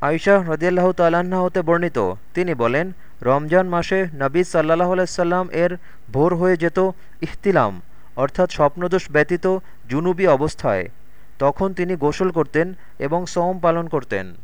আয়সা হদিয়াল্লাহ তাল্লাহ্ন হতে বর্ণিত। তিনি বলেন, রমজান মাসে নবী সাল্লাহ আলাইসাল্লাম এর ভোর হয়ে যেত ইহতিলাম, অর্থাৎ স্বপ্নদোষ ব্যতীত জুনুবি অবস্থায়। তখন তিনি গোসল করতেন এবং সোম পালন করতেন।